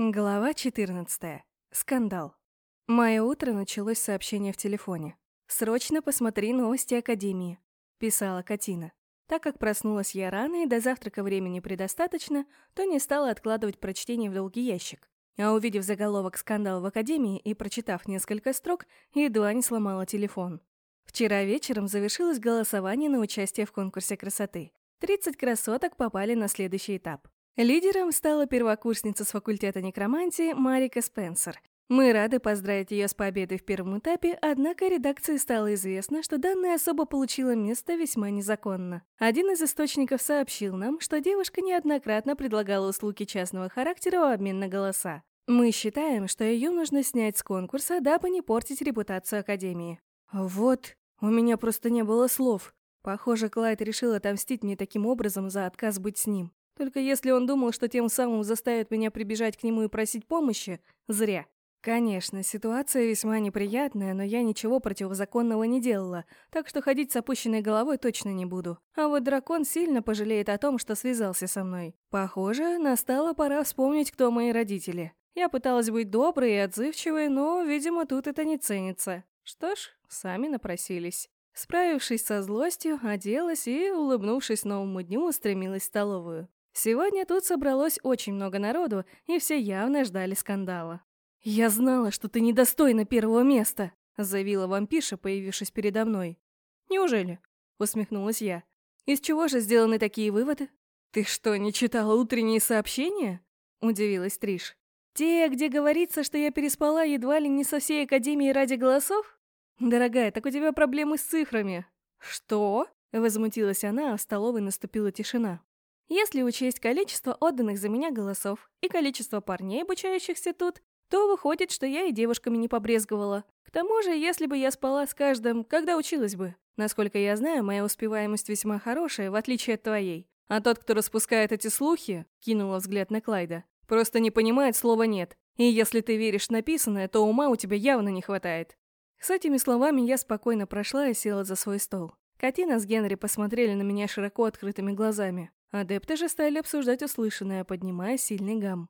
Глава 14. Скандал. Мое утро началось с сообщения в телефоне. «Срочно посмотри новости Академии», — писала Катина. Так как проснулась я рано и до завтрака времени предостаточно, то не стала откладывать прочтение в долгий ящик. А увидев заголовок «Скандал в Академии» и прочитав несколько строк, едва не сломала телефон. Вчера вечером завершилось голосование на участие в конкурсе красоты. 30 красоток попали на следующий этап. Лидером стала первокурсница с факультета некромантии Марика Спенсер. Мы рады поздравить ее с победой в первом этапе, однако редакции стало известно, что данная особа получила место весьма незаконно. Один из источников сообщил нам, что девушка неоднократно предлагала услуги частного характера в обмен на голоса. Мы считаем, что ее нужно снять с конкурса, дабы не портить репутацию Академии. Вот, у меня просто не было слов. Похоже, Клайд решил отомстить мне таким образом за отказ быть с ним. Только если он думал, что тем самым заставит меня прибежать к нему и просить помощи, зря. Конечно, ситуация весьма неприятная, но я ничего противозаконного не делала, так что ходить с опущенной головой точно не буду. А вот дракон сильно пожалеет о том, что связался со мной. Похоже, настала пора вспомнить, кто мои родители. Я пыталась быть доброй и отзывчивой, но, видимо, тут это не ценится. Что ж, сами напросились. Справившись со злостью, оделась и, улыбнувшись новому дню, устремилась в столовую. Сегодня тут собралось очень много народу, и все явно ждали скандала. «Я знала, что ты недостойна первого места», — заявила вампиша, появившись передо мной. «Неужели?» — усмехнулась я. «Из чего же сделаны такие выводы?» «Ты что, не читала утренние сообщения?» — удивилась Триш. «Те, где говорится, что я переспала едва ли не со всей Академией ради голосов?» «Дорогая, так у тебя проблемы с цифрами». «Что?» — возмутилась она, а в столовой наступила тишина. Если учесть количество отданных за меня голосов и количество парней, обучающихся тут, то выходит, что я и девушками не побрезговала. К тому же, если бы я спала с каждым, когда училась бы? Насколько я знаю, моя успеваемость весьма хорошая, в отличие от твоей. А тот, кто распускает эти слухи, кинула взгляд на Клайда, просто не понимает слова «нет». И если ты веришь написанное, то ума у тебя явно не хватает. С этими словами я спокойно прошла и села за свой стол. Катина с Генри посмотрели на меня широко открытыми глазами. Адепты же стали обсуждать услышанное, поднимая сильный гам.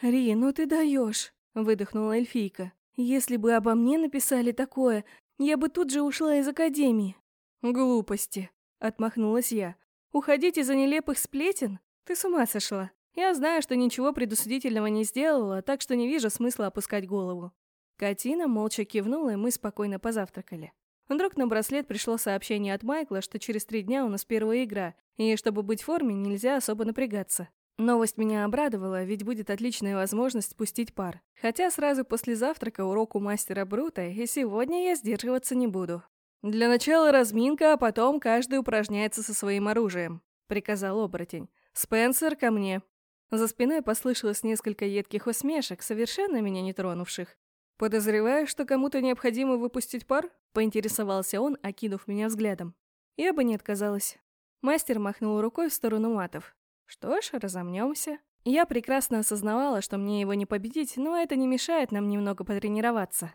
«Ри, ну ты даешь!» — выдохнула эльфийка. «Если бы обо мне написали такое, я бы тут же ушла из академии». «Глупости!» — отмахнулась я. «Уходить из-за нелепых сплетен? Ты с ума сошла. Я знаю, что ничего предусудительного не сделала, так что не вижу смысла опускать голову». Катина молча кивнула, и мы спокойно позавтракали. Вдруг на браслет пришло сообщение от Майкла, что через три дня у нас первая игра, и чтобы быть в форме, нельзя особо напрягаться. Новость меня обрадовала, ведь будет отличная возможность спустить пар. Хотя сразу после завтрака урок у мастера Брута, и сегодня я сдерживаться не буду. «Для начала разминка, а потом каждый упражняется со своим оружием», — приказал оборотень. «Спенсер, ко мне». За спиной послышалось несколько едких усмешек, совершенно меня не тронувших. «Подозреваю, что кому-то необходимо выпустить пар?» — поинтересовался он, окинув меня взглядом. Я бы не отказалась. Мастер махнул рукой в сторону матов. «Что ж, разомнемся». Я прекрасно осознавала, что мне его не победить, но это не мешает нам немного потренироваться.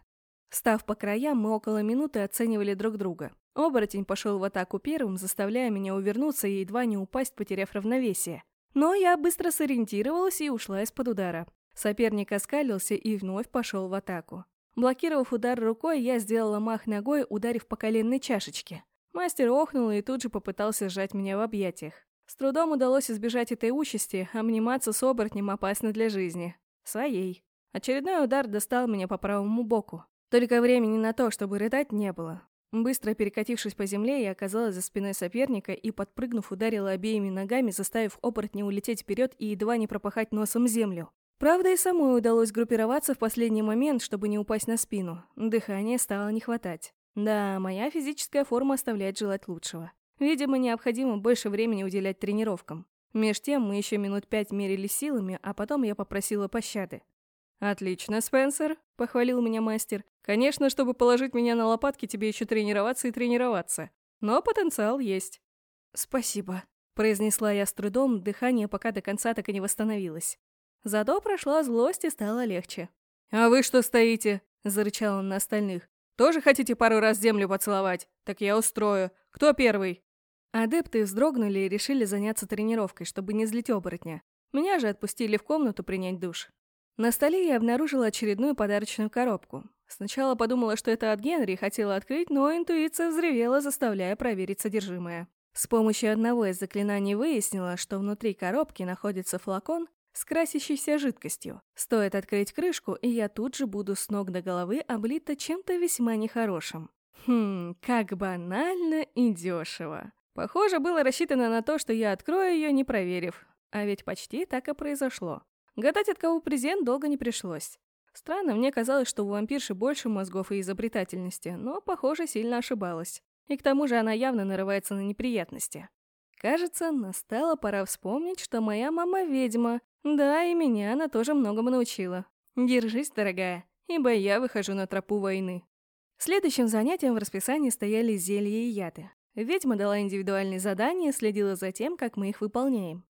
Став по краям, мы около минуты оценивали друг друга. Оборотень пошел в атаку первым, заставляя меня увернуться и едва не упасть, потеряв равновесие. Но я быстро сориентировалась и ушла из-под удара. Соперник оскалился и вновь пошел в атаку. Блокировав удар рукой, я сделала мах ногой, ударив по коленной чашечке. Мастер охнул и тут же попытался сжать меня в объятиях. С трудом удалось избежать этой участи, обниматься с оборотнем опасно для жизни. Своей. Очередной удар достал меня по правому боку. Только времени на то, чтобы рыдать, не было. Быстро перекатившись по земле, я оказалась за спиной соперника и, подпрыгнув, ударила обеими ногами, заставив оборотня улететь вперед и едва не пропахать носом землю. Правда, и самой удалось группироваться в последний момент, чтобы не упасть на спину. Дыхания стало не хватать. Да, моя физическая форма оставляет желать лучшего. Видимо, необходимо больше времени уделять тренировкам. Меж тем мы еще минут пять мерили силами, а потом я попросила пощады. «Отлично, Спенсер», — похвалил меня мастер. «Конечно, чтобы положить меня на лопатки, тебе еще тренироваться и тренироваться. Но потенциал есть». «Спасибо», — произнесла я с трудом, дыхание пока до конца так и не восстановилось. Зато прошла злость и стало легче. «А вы что стоите?» – зарычал он на остальных. «Тоже хотите пару раз землю поцеловать? Так я устрою. Кто первый?» Адепты вздрогнули и решили заняться тренировкой, чтобы не злить оборотня. Меня же отпустили в комнату принять душ. На столе я обнаружила очередную подарочную коробку. Сначала подумала, что это от Генри, хотела открыть, но интуиция взревела, заставляя проверить содержимое. С помощью одного из заклинаний выяснила, что внутри коробки находится флакон с красящейся жидкостью. Стоит открыть крышку, и я тут же буду с ног до головы облита чем-то весьма нехорошим. Хм, как банально и дешево. Похоже, было рассчитано на то, что я открою ее, не проверив. А ведь почти так и произошло. Гадать, от кого презент, долго не пришлось. Странно, мне казалось, что у вампирши больше мозгов и изобретательности, но, похоже, сильно ошибалась. И к тому же она явно нарывается на неприятности. Кажется, настала пора вспомнить, что моя мама ведьма. Да, и меня она тоже многому научила. Держись, дорогая, ибо я выхожу на тропу войны. Следующим занятием в расписании стояли зелья и яды. Ведьма дала индивидуальные задания и следила за тем, как мы их выполняем.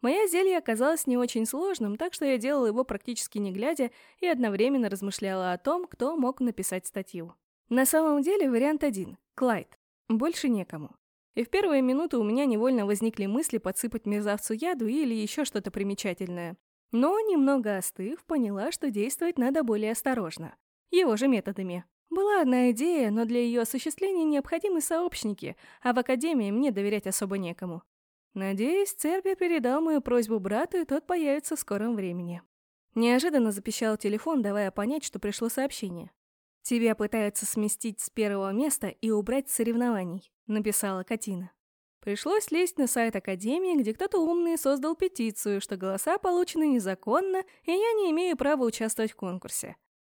Мое зелье оказалось не очень сложным, так что я делала его практически не глядя и одновременно размышляла о том, кто мог написать статью. На самом деле вариант один — Клайд. Больше некому. И в первые минуты у меня невольно возникли мысли подсыпать мерзавцу яду или еще что-то примечательное. Но, немного остыв, поняла, что действовать надо более осторожно. Его же методами. Была одна идея, но для ее осуществления необходимы сообщники, а в Академии мне доверять особо некому. Надеюсь, Цербер передал мою просьбу брату, и тот появится в скором времени. Неожиданно запищал телефон, давая понять, что пришло сообщение. «Тебя пытаются сместить с первого места и убрать с соревнований», — написала Катина. Пришлось лезть на сайт Академии, где кто-то умный создал петицию, что голоса получены незаконно, и я не имею права участвовать в конкурсе.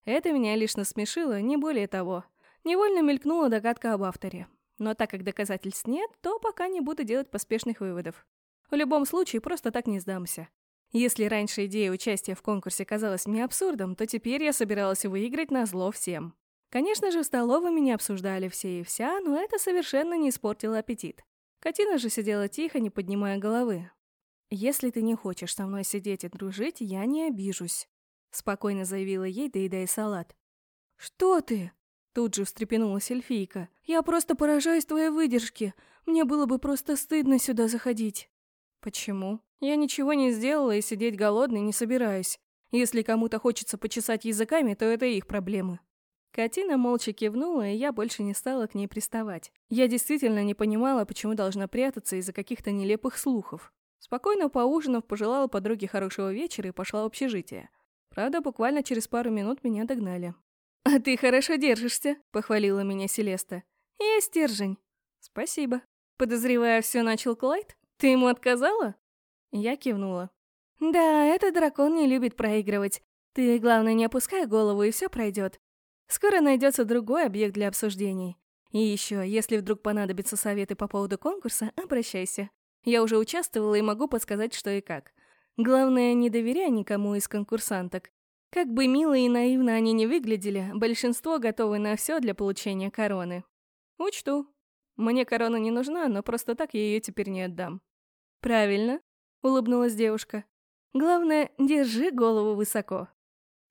Это меня лишь насмешило, не более того. Невольно мелькнула догадка об авторе. Но так как доказательств нет, то пока не буду делать поспешных выводов. В любом случае, просто так не сдамся. Если раньше идея участия в конкурсе казалась мне абсурдом, то теперь я собиралась выиграть на зло всем. Конечно же, в столовой меня обсуждали все и вся, но это совершенно не испортило аппетит. Катина же сидела тихо, не поднимая головы. «Если ты не хочешь со мной сидеть и дружить, я не обижусь», — спокойно заявила ей, доедая салат. «Что ты?» Тут же встрепенулась эльфийка. «Я просто поражаюсь твоей выдержке. Мне было бы просто стыдно сюда заходить». «Почему? Я ничего не сделала и сидеть голодной не собираюсь. Если кому-то хочется почесать языками, то это их проблемы». Катина молча кивнула, и я больше не стала к ней приставать. Я действительно не понимала, почему должна прятаться из-за каких-то нелепых слухов. Спокойно поужинав, пожелала подруге хорошего вечера и пошла в общежитие. Правда, буквально через пару минут меня догнали. «А ты хорошо держишься», — похвалила меня Селеста. «Я стержень». «Спасибо». «Подозревая, все начал Клайд? Ты ему отказала?» Я кивнула. «Да, этот дракон не любит проигрывать. Ты, главное, не опускай голову, и все пройдет. Скоро найдется другой объект для обсуждений. И еще, если вдруг понадобятся советы по поводу конкурса, обращайся. Я уже участвовала и могу подсказать, что и как. Главное, не доверяй никому из конкурсанток. Как бы мило и наивно они не выглядели, большинство готовы на все для получения короны. Учту. Мне корона не нужна, но просто так я ее теперь не отдам. Правильно, улыбнулась девушка. Главное, держи голову высоко.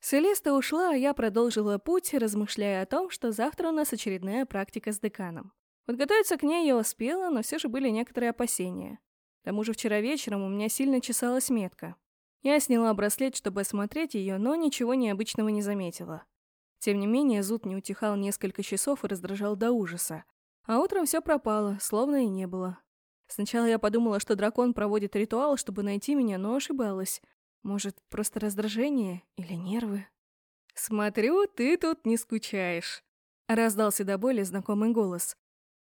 Селеста ушла, а я продолжила путь, размышляя о том, что завтра у нас очередная практика с деканом. Подготовиться к ней я успела, но все же были некоторые опасения. К тому же вчера вечером у меня сильно чесалась метка. Я сняла браслет, чтобы осмотреть ее, но ничего необычного не заметила. Тем не менее, зуд не утихал несколько часов и раздражал до ужаса. А утром все пропало, словно и не было. Сначала я подумала, что дракон проводит ритуал, чтобы найти меня, но ошибалась. Может, просто раздражение или нервы? «Смотрю, ты тут не скучаешь», — раздался до боли знакомый голос.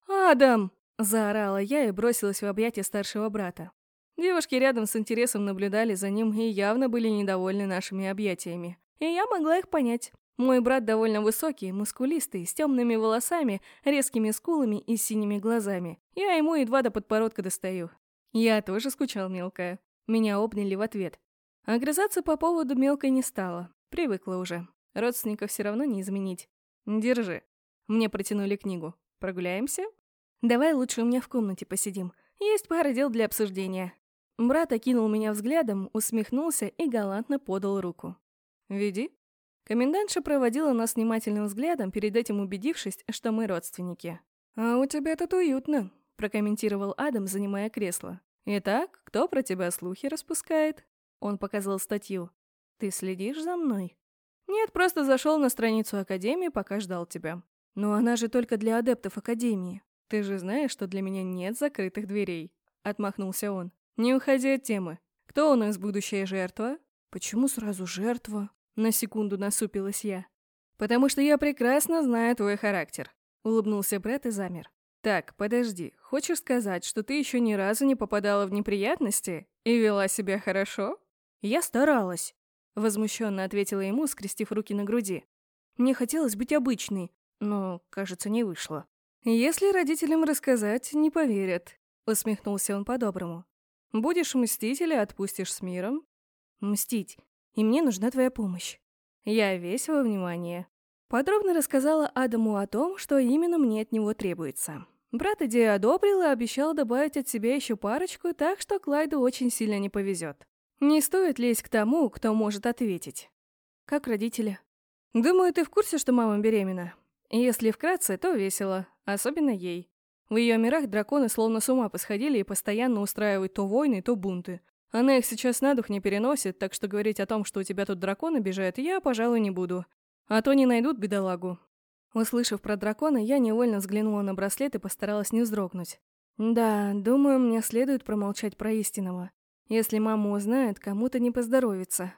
«Адам!» — заорала я и бросилась в объятия старшего брата. Девушки рядом с интересом наблюдали за ним и явно были недовольны нашими объятиями. И я могла их понять. Мой брат довольно высокий, мускулистый, с темными волосами, резкими скулами и синими глазами. Я ему едва до подбородка достаю. Я тоже скучал, мелкая. Меня обняли в ответ. Огрызаться по поводу мелкой не стала. Привыкла уже. Родственников все равно не изменить. Держи. Мне протянули книгу. Прогуляемся? Давай лучше у меня в комнате посидим. Есть пара дел для обсуждения. Брат окинул меня взглядом, усмехнулся и галантно подал руку. «Веди». Комендантша проводила нас внимательным взглядом, перед этим убедившись, что мы родственники. «А у тебя тут уютно», — прокомментировал Адам, занимая кресло. «Итак, кто про тебя слухи распускает?» Он показал статью. Ты следишь за мной? Нет, просто зашел на страницу Академии, пока ждал тебя. Но она же только для адептов Академии. Ты же знаешь, что для меня нет закрытых дверей. Отмахнулся он. Не уходи от темы. Кто у нас будущая жертва? Почему сразу жертва? На секунду насупилась я. Потому что я прекрасно знаю твой характер. Улыбнулся Брэд и замер. Так, подожди. Хочешь сказать, что ты еще ни разу не попадала в неприятности и вела себя хорошо? Я старалась. Возмущенно ответила ему, скрестив руки на груди. Мне хотелось быть обычной, но, кажется, не вышло. Если родителям рассказать, не поверят. Усмехнулся он по-доброму. Будешь мстить или отпустишь с миром? Мстить. И мне нужна твоя помощь. Я весь во внимание. Подробно рассказала Адаму о том, что именно мне от него требуется. Брат идею одобрил и обещал добавить от себя еще парочку, так что Клайду очень сильно не повезет. Не стоит лезть к тому, кто может ответить. Как родители? Думаю, ты в курсе, что мама беременна. Если вкратце, то весело, особенно ей. В ее мирах драконы словно с ума посходили и постоянно устраивают то войны, то бунты. Она их сейчас на дух не переносит, так что говорить о том, что у тебя тут дракон обижает, я, пожалуй, не буду. А то не найдут бедолагу. Услышав про дракона, я невольно взглянула на браслет и постаралась не вздрогнуть. Да, думаю, мне следует промолчать про истинного. Если мама узнает, кому-то не поздоровится.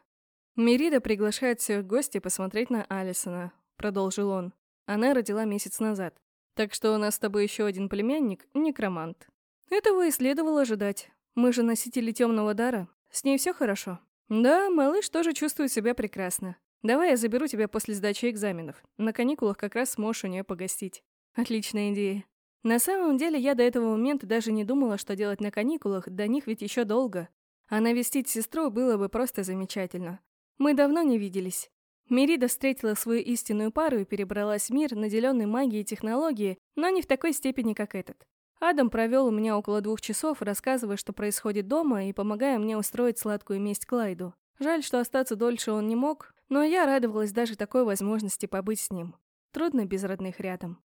Мерида приглашает всех гостей посмотреть на Алисона, продолжил он. Она родила месяц назад. Так что у нас с тобой еще один племянник — некромант. Этого и следовало ожидать. Мы же носители темного дара. С ней все хорошо. Да, малыш тоже чувствует себя прекрасно. Давай я заберу тебя после сдачи экзаменов. На каникулах как раз сможешь у нее погостить. Отличная идея. На самом деле я до этого момента даже не думала, что делать на каникулах, до них ведь еще долго. А навестить сестру было бы просто замечательно. Мы давно не виделись. Мерида встретила свою истинную пару и перебралась в мир, наделенный магией и технологией, но не в такой степени, как этот. Адам провел у меня около двух часов, рассказывая, что происходит дома, и помогая мне устроить сладкую месть Клайду. Жаль, что остаться дольше он не мог, но я радовалась даже такой возможности побыть с ним. Трудно без родных рядом.